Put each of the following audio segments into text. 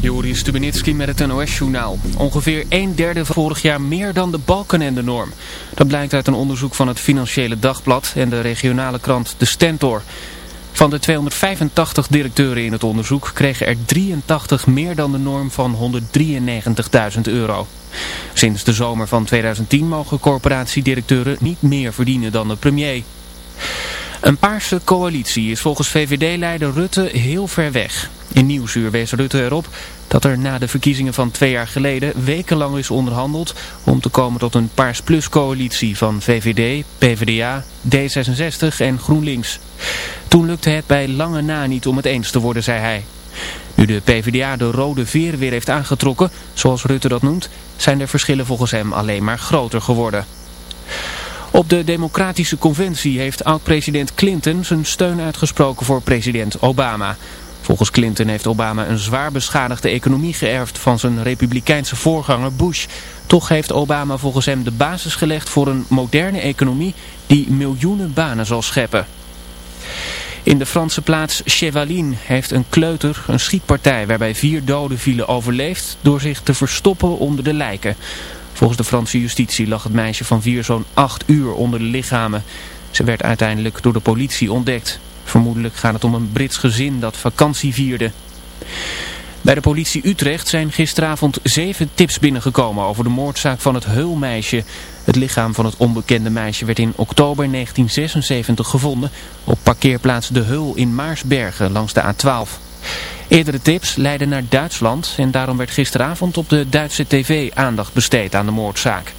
Joris Stubenitski met het NOS-journaal. Ongeveer een derde van vorig jaar meer dan de Balkenende-norm. Dat blijkt uit een onderzoek van het Financiële Dagblad en de regionale krant De Stentor. Van de 285 directeuren in het onderzoek kregen er 83 meer dan de norm van 193.000 euro. Sinds de zomer van 2010 mogen corporatiedirecteuren niet meer verdienen dan de premier. Een paarse coalitie is volgens VVD-leider Rutte heel ver weg. In Nieuwsuur wees Rutte erop dat er na de verkiezingen van twee jaar geleden wekenlang is onderhandeld om te komen tot een Paars Plus coalitie van VVD, PvdA, D66 en GroenLinks. Toen lukte het bij lange na niet om het eens te worden, zei hij. Nu de PvdA de rode veer weer heeft aangetrokken, zoals Rutte dat noemt, zijn de verschillen volgens hem alleen maar groter geworden. Op de democratische conventie heeft oud-president Clinton zijn steun uitgesproken voor president Obama. Volgens Clinton heeft Obama een zwaar beschadigde economie geërfd van zijn republikeinse voorganger Bush. Toch heeft Obama volgens hem de basis gelegd voor een moderne economie die miljoenen banen zal scheppen. In de Franse plaats Chevaline heeft een kleuter een schietpartij waarbij vier doden vielen overleefd door zich te verstoppen onder de lijken. Volgens de Franse justitie lag het meisje van vier zo'n acht uur onder de lichamen. Ze werd uiteindelijk door de politie ontdekt. Vermoedelijk gaat het om een Brits gezin dat vakantie vierde. Bij de politie Utrecht zijn gisteravond zeven tips binnengekomen over de moordzaak van het Heulmeisje. Het lichaam van het onbekende meisje werd in oktober 1976 gevonden op parkeerplaats De Heul in Maarsbergen langs de A12. Eerdere tips leidden naar Duitsland en daarom werd gisteravond op de Duitse tv aandacht besteed aan de moordzaak.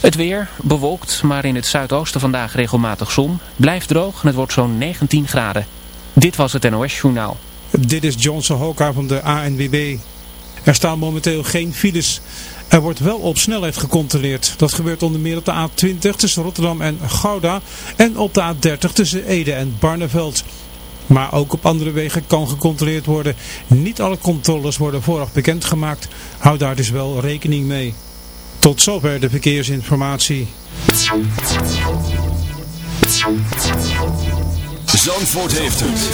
Het weer bewolkt, maar in het zuidoosten vandaag regelmatig zon. Blijft droog en het wordt zo'n 19 graden. Dit was het NOS Journaal. Dit is Johnson Hoka van de ANWB. Er staan momenteel geen files. Er wordt wel op snelheid gecontroleerd. Dat gebeurt onder meer op de A20 tussen Rotterdam en Gouda en op de A30 tussen Ede en Barneveld. Maar ook op andere wegen kan gecontroleerd worden. Niet alle controles worden vooraf bekendgemaakt. Hou daar dus wel rekening mee. Tot zover de verkeersinformatie. Zandvoort heeft het.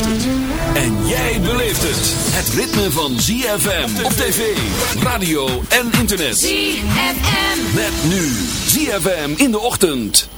En jij beleeft het. Het ritme van ZFM op tv, radio en internet. ZFM. Met nu ZFM in de ochtend.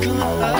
come on.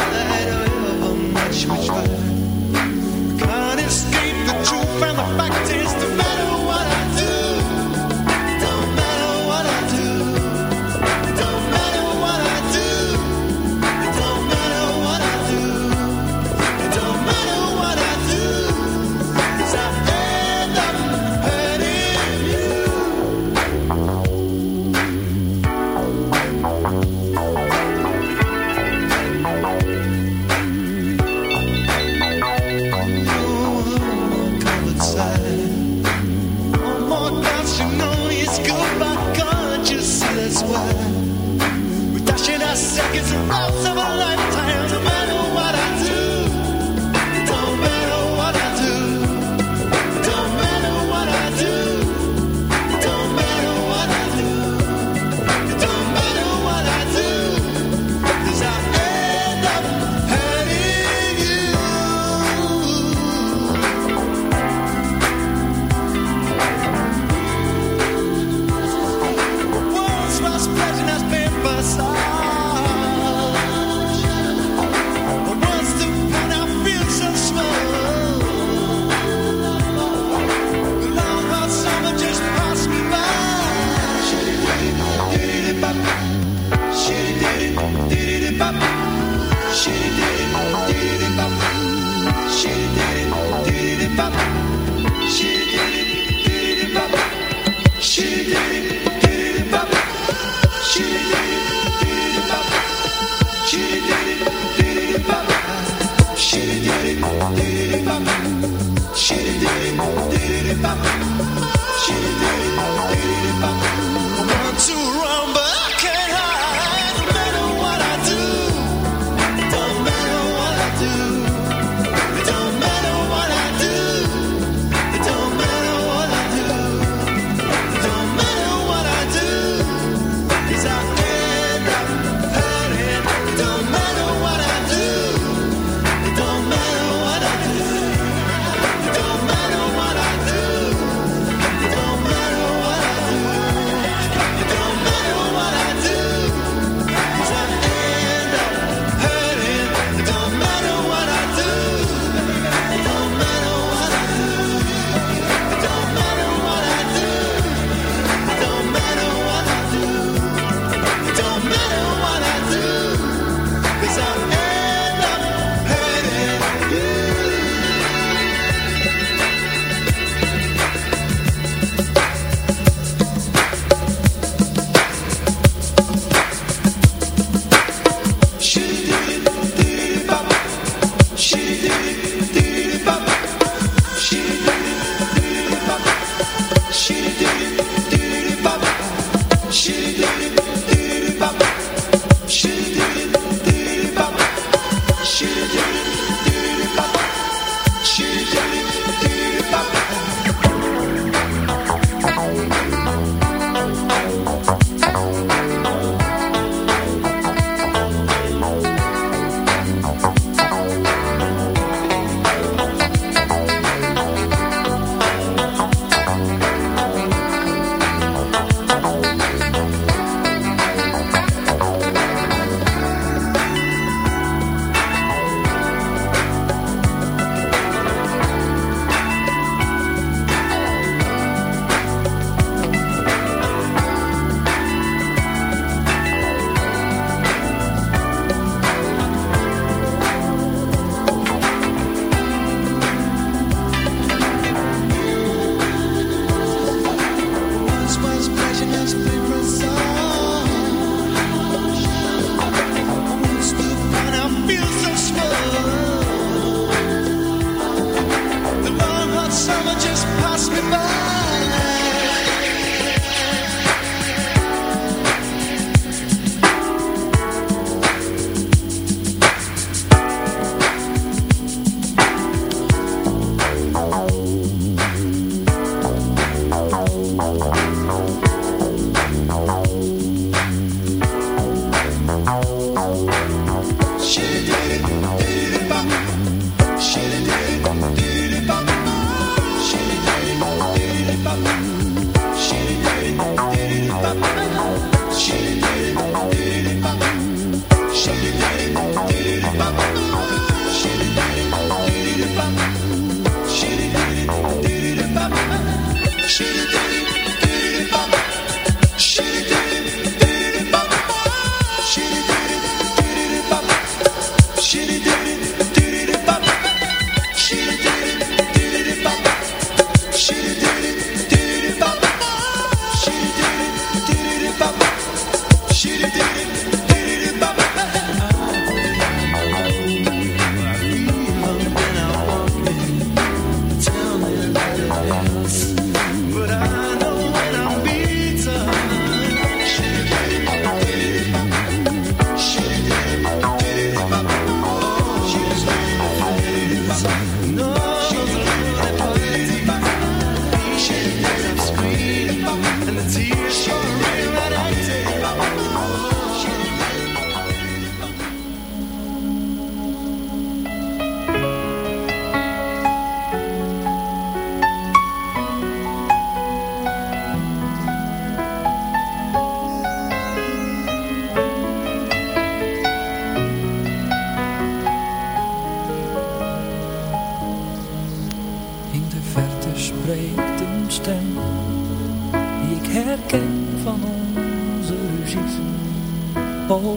But I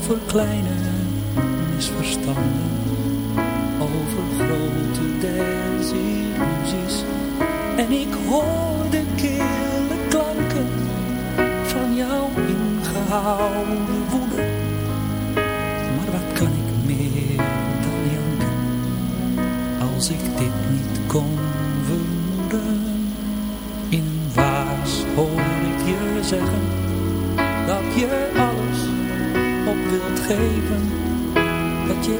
over kleine misverstanden, over grote desillusies. En ik hoor de kille klanken van jouw ingehouden geven dat je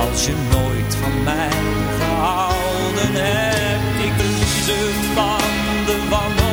Als je nooit van mij gehouden hebt, ik verlies van de wangen.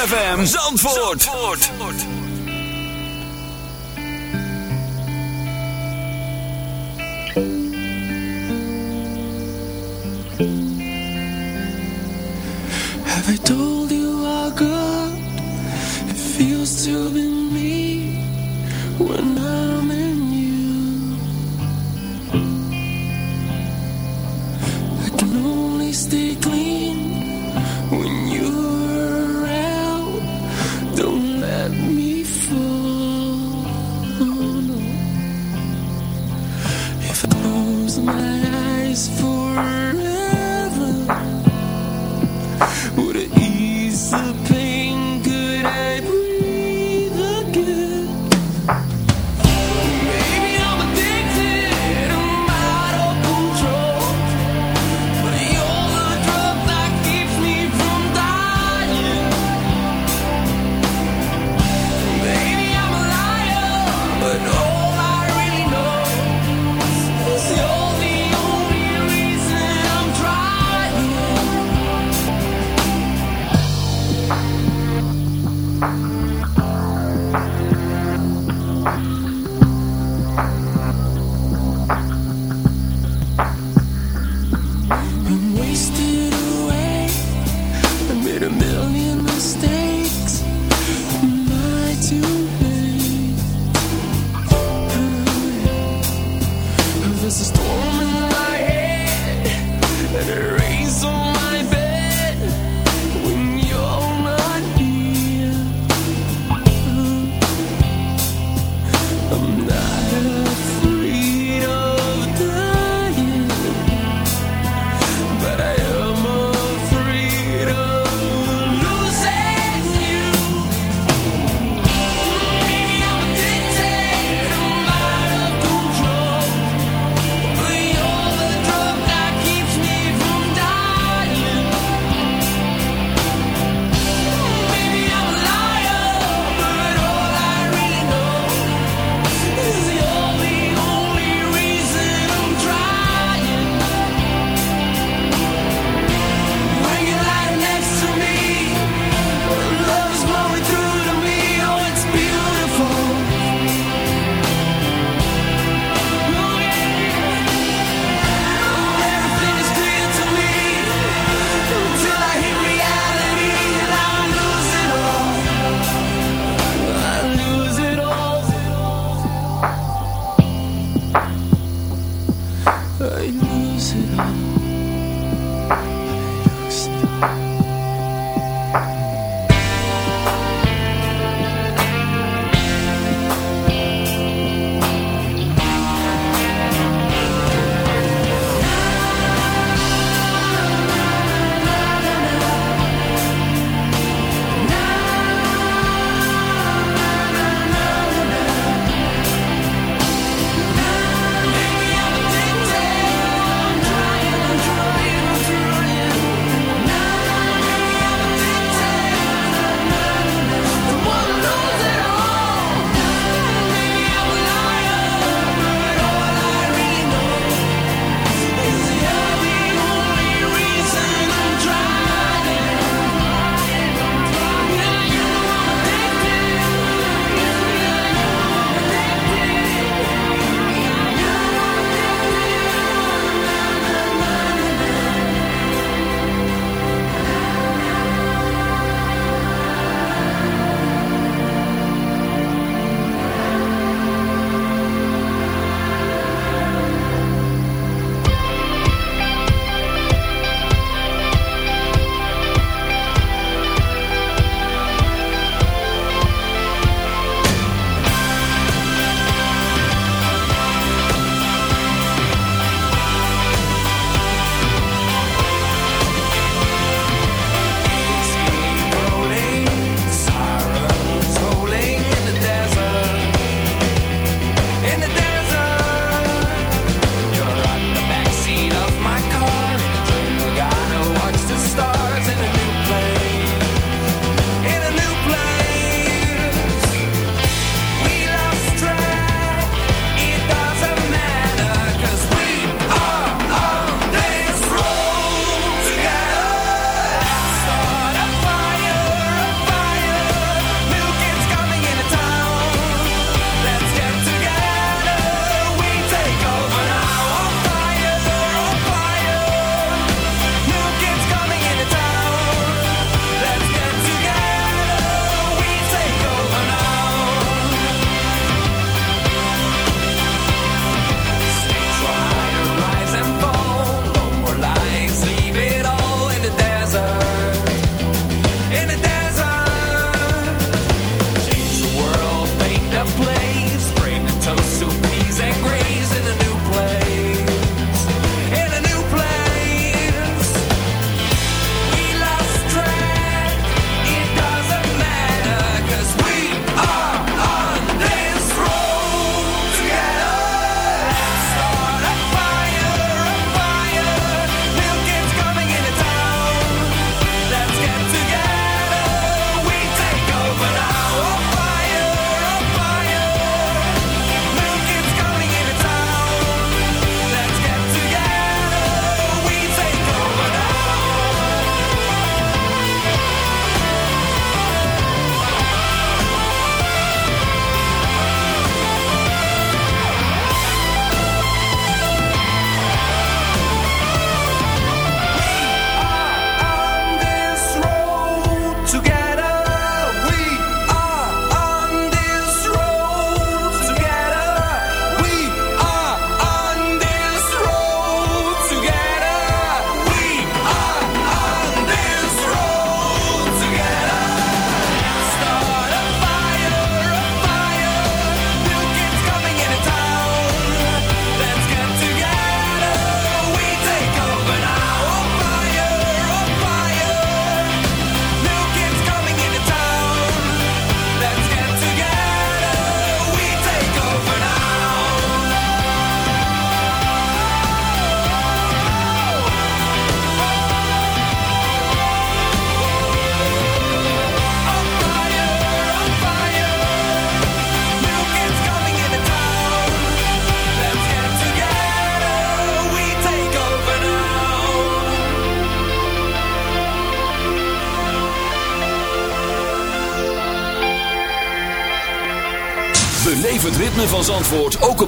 ZFM Zandvoort.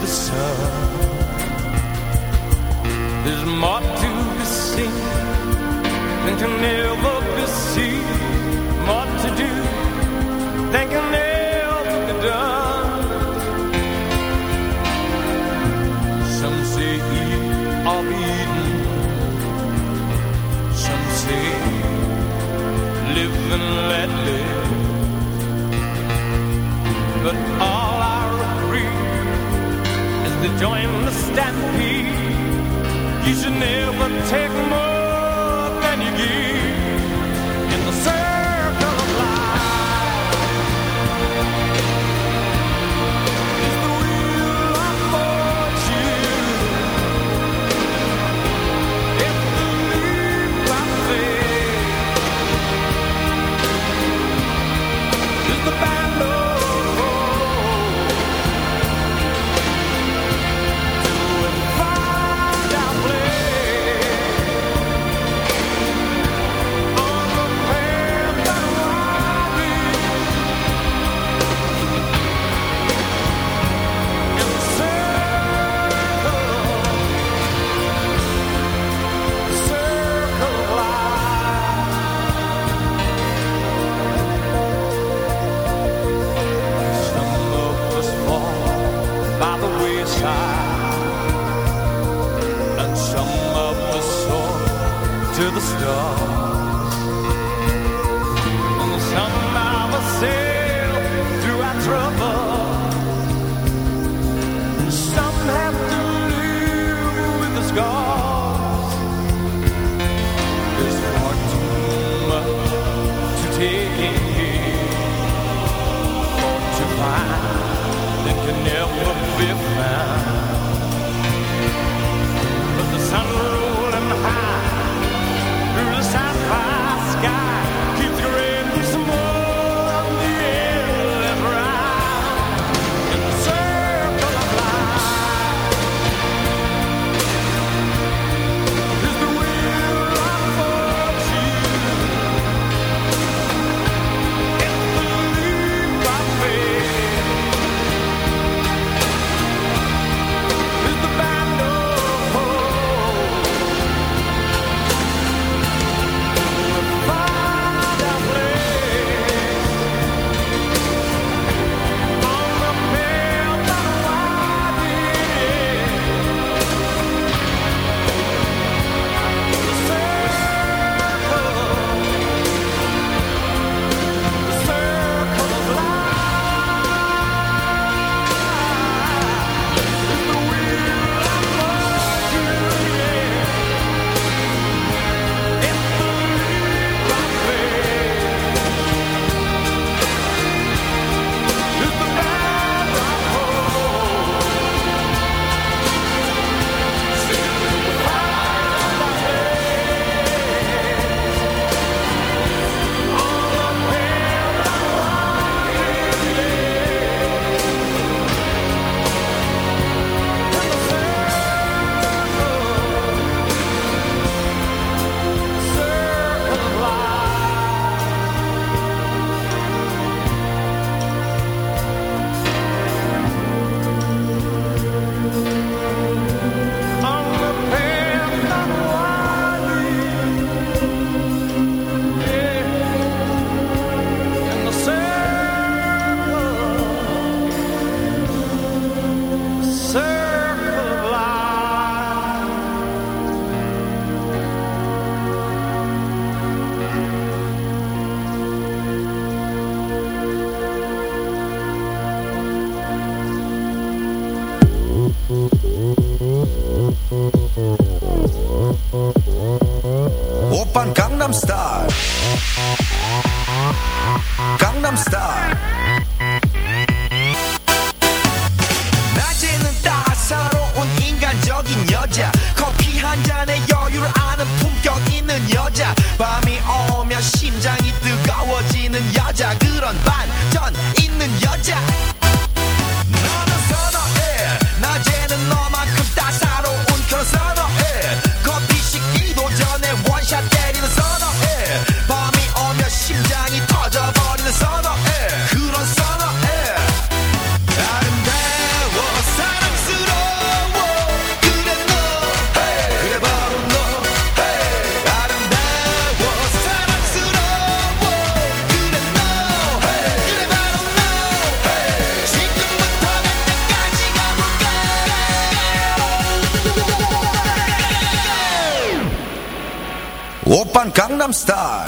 the sun. join the stampede. You should never. Japan Gangnam Style.